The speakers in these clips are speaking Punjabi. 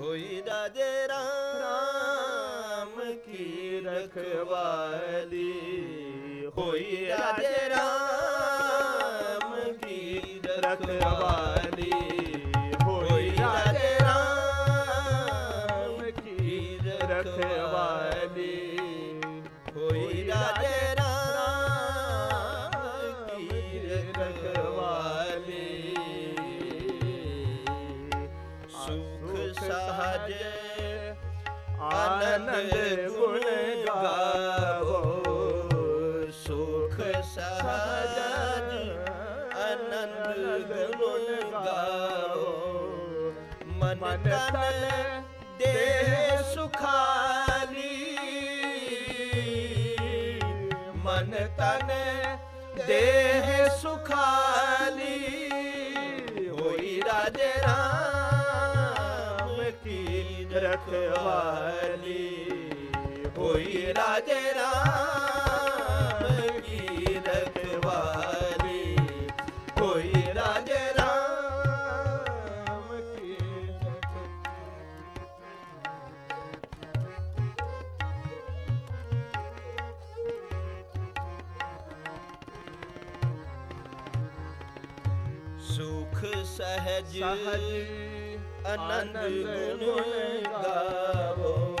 ਹੋਈ ਰਾਜੇ ਰਾਮ ਕੀ ਰਖਵਾਲੀ? ਸੁਖ ਸਹਜ ਆਨੰਦ ਗੁਣ ਗਾਵੋ ਮਨ ਤਨ ਦੇਹ ਸੁਖਾਲੀ ਮਨ ਤਨ ਦੇਹ ਸੁਖਾਲੀ ਹੋਈ ਰਾਜੇ ਰਾਮ ਕੀ ਰਖਵਾਲੀ ਹੋਈ ਰਾਜੇ ਰਾਮ ਸੁਖ ਸਹਜ ਸਹਜ ਆਨੰਦ ਗੁਣ ਗਾਵੋ।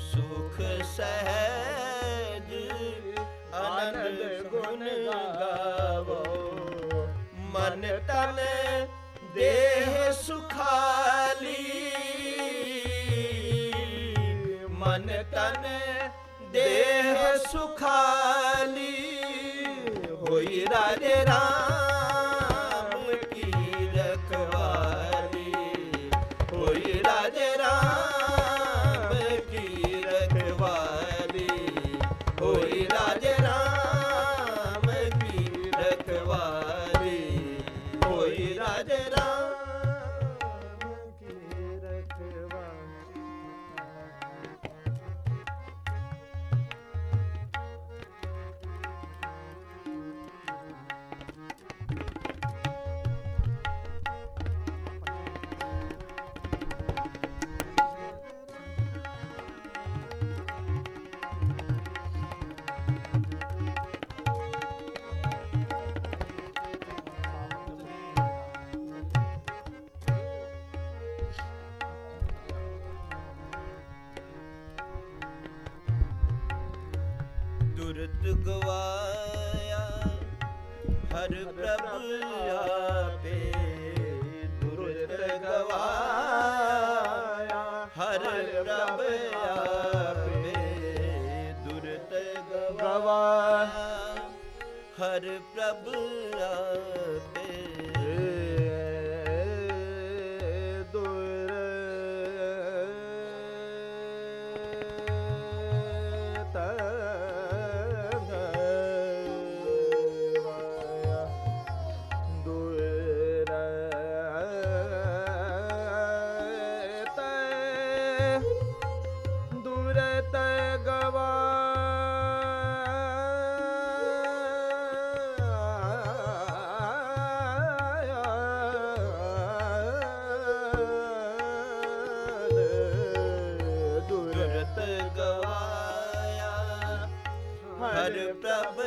ਸੁਖ ਸਹਜ ਅਨੰਦ ਗੁਣ ਗਾਵੋ। ਮਨ ਤਨ ਦੇਹ ਸੁਖਾਲੀ। ਮਨ ਤਨ ਦੇਹ ਸੁਖਾਲੀ। ਹੋਈ ਰਾਜੇ ਰਾਮ ਗਵਾਇਆ ਹਰ ਪ੍ਰਭ ਆਪੇ ਦੁਰਤ ਗਵਾਇਆ। ਹਰ ਪ੍ਰਭ ਆਪੇ ਦੁਰਤ ਗਵਾਇਆ। ਹਰ ਪ੍ਰਭ ਹਰ ਪ੍ਰਭ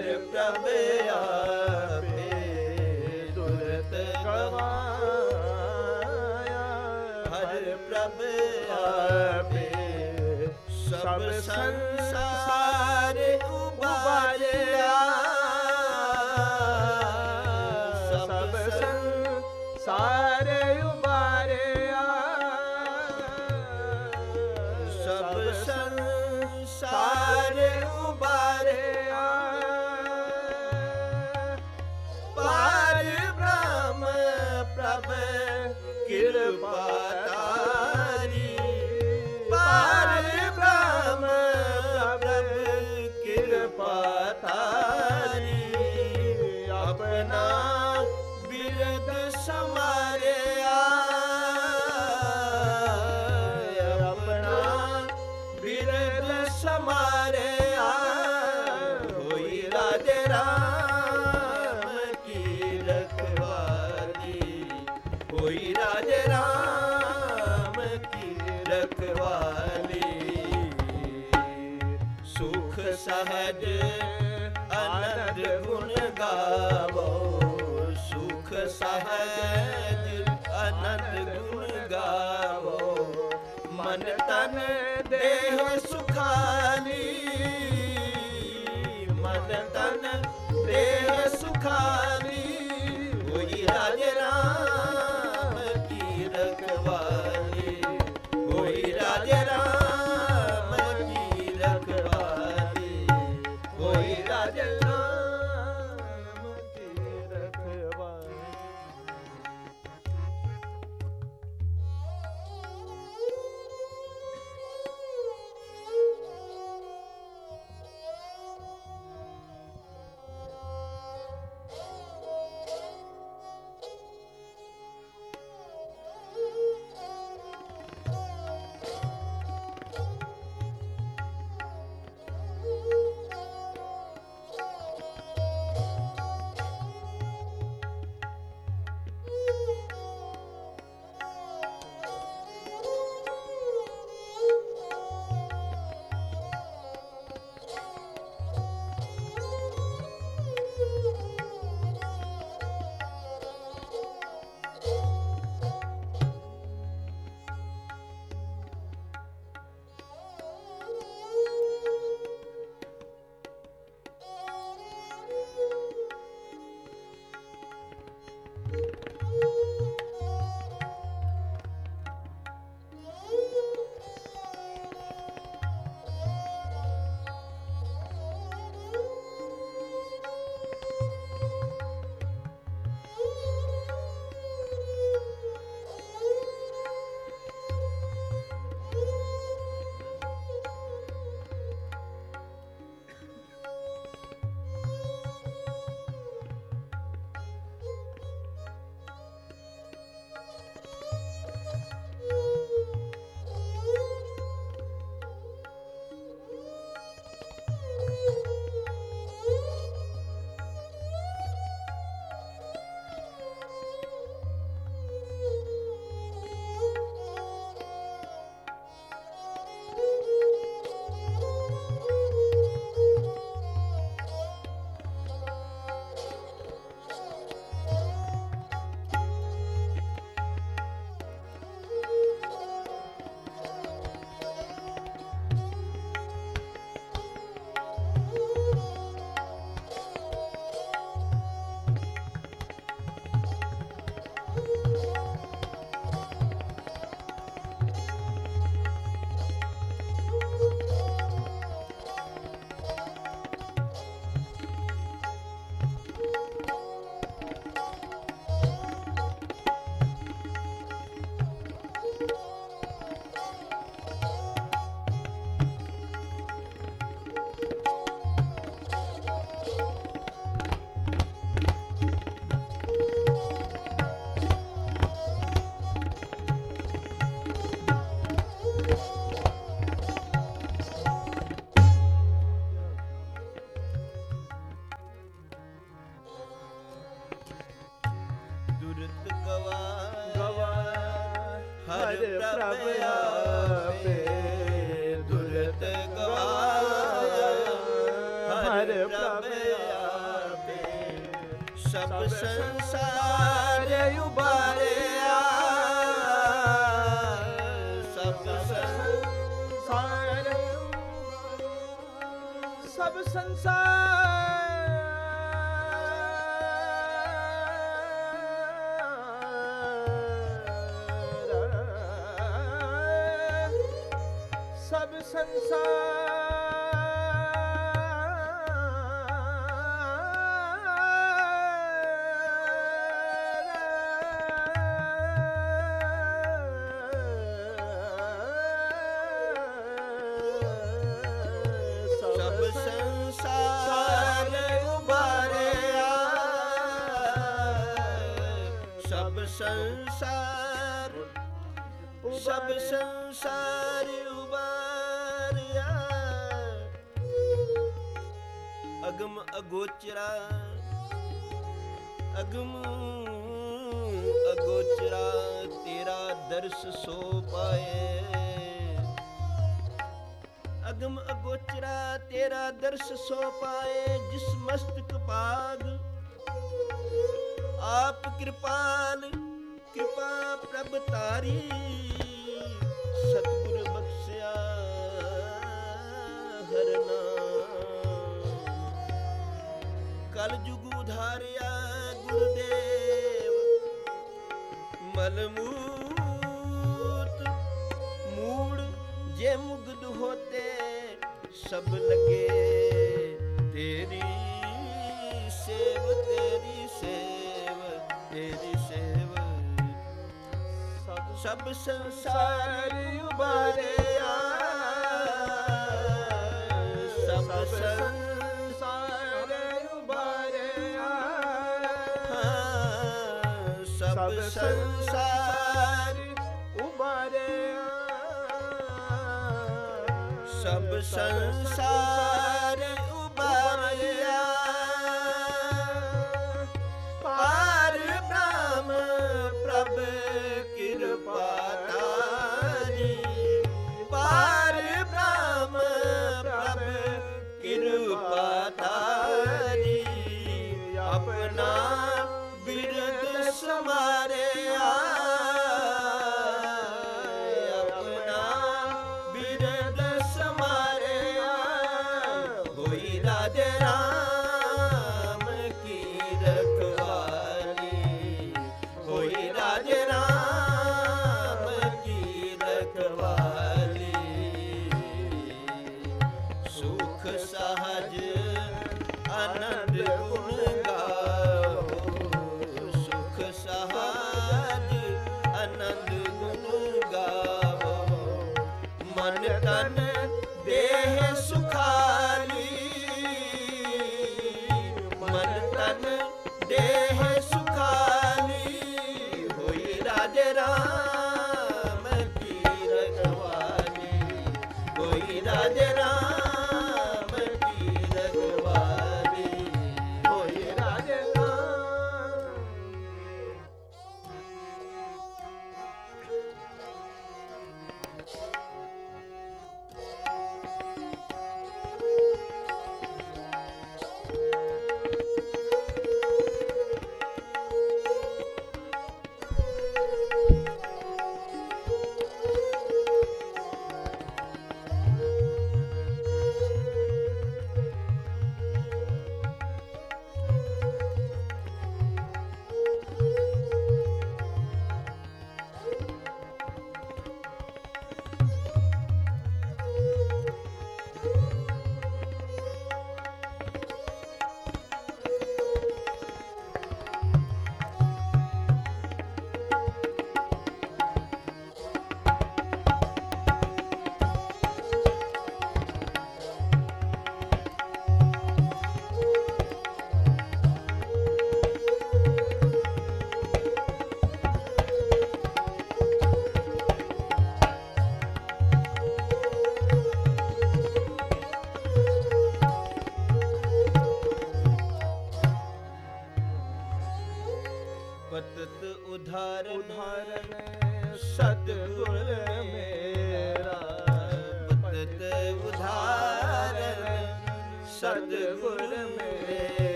ਹਰ ਪ੍ਰਭ ਆਪੇ ਦੁਰਤ ਗਵਾਇਆ ਹਰ ਪ੍ਰਭ ਆਪੇ ਸਭ ਸੰਸਾਰ ਪ੍ਰਭ ਕਿਰਪਾ ਸਹਜ ਗੁਣ ਗਾਵੋ ਸੁਖ ਸਹਜ ਆਨੰਦ ਗੁਣ ਸੰਸਾਰ ਸੰਸਾਰ, ਸਭ ਸੰਸਾਰ ਉਬਾਰਿਆ। ਅਗਮ ਅਗੋਚਰਾ ਅਗਮ ਅਗੋਚਰਾ, ਤੇਰਾ ਦਰਸ ਸੋ ਪਾਏ। ਅਗਮ ਅਗੋਚਰਾ, ਤੇਰਾ ਦਰਸ ਸੋ ਪਾਏ, ਜਿਸ ਮਸਤਕ ਪਾਗ ਆਪ ਕਿਰਪਾਲ ਕਿਰਪਾ ਪ੍ਰਭ ਤਾਰੀ ਸਤ ਸੰਸਾਰ ਉਬਾਰਿਆ ਸਭ ਸੰਸਾਰ ਉਬਾਰਿਆ ਸਭ ਸੰਸਾਰ ਉਬਾਰਿਆ ਸਭ ਸੰਸਾਰ राधे राम Oh.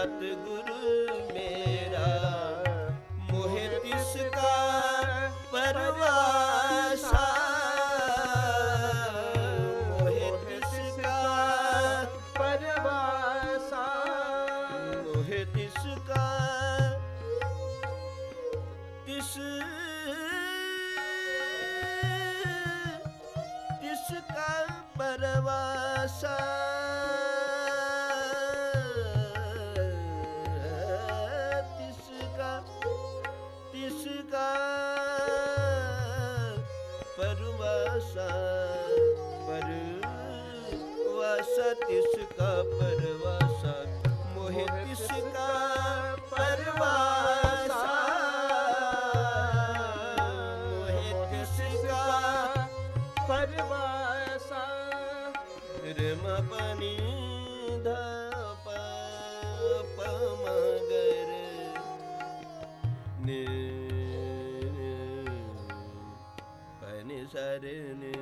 ਸਤਿਗੁਰ ਪਨੀ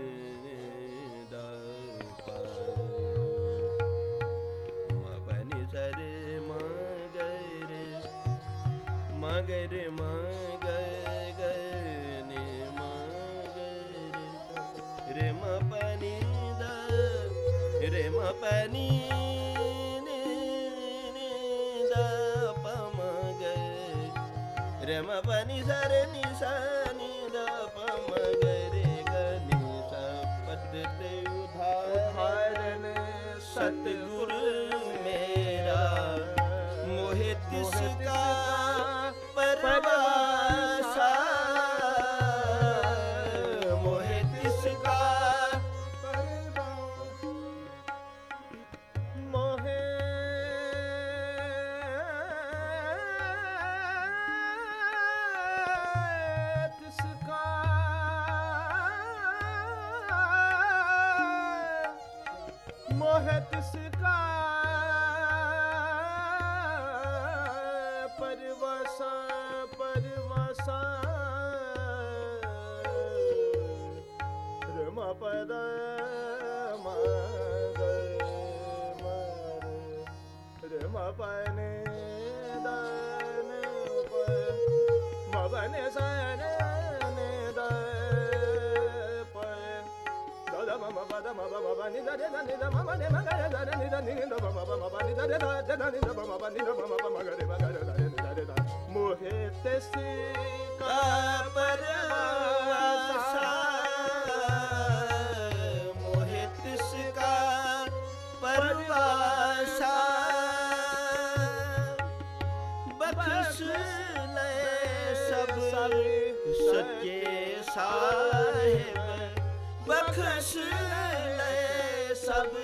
ਸਰ ਨੇ ਸਰ ਮਗਰ ਮਗਰ ਮਗਰ ਨੇ ਮਗਰ। ਰੇ ਮ ਪਨੀ ਦ ਰੇ ਮ ਪਨੀ ਨੀ ਨੀ ਦ ਪ ਰੇ ਮ ਪਨੀ ਮ ਬਨੇ ਸਨ ਨੇ ਦ ਪ ਦ ਮ ਮ ਪ ਦ ਮ ਪ ਮ ਪ ni da de da ni da ma ma ne ma ga re da ni da ni da ma ma ma ma ni da de da de da ni da ma ma ma ni da ma ma ma ga re ma ga re da ni da de da mohe te si ਕਾ ਪਰਵਾਸਾ ਲੈ ਸਭ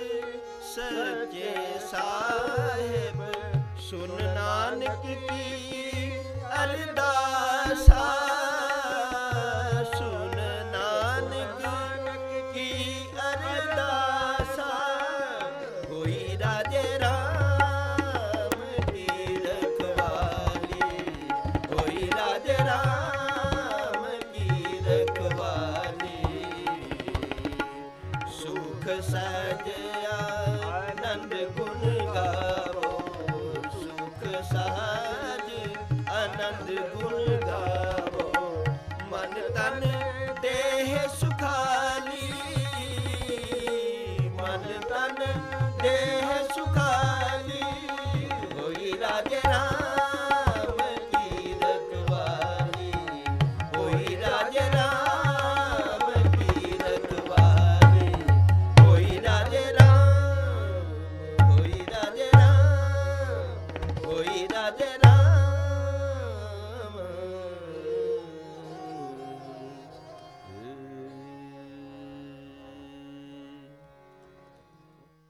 ਸੱਚੇ ਸਾਹਿਬ ਸੁਨ ਨਾਨਕ ਕੀ ਅਰਦਾਸਾ ਗੁਣ ਗਾਵੋ ਮਨ ਤਨ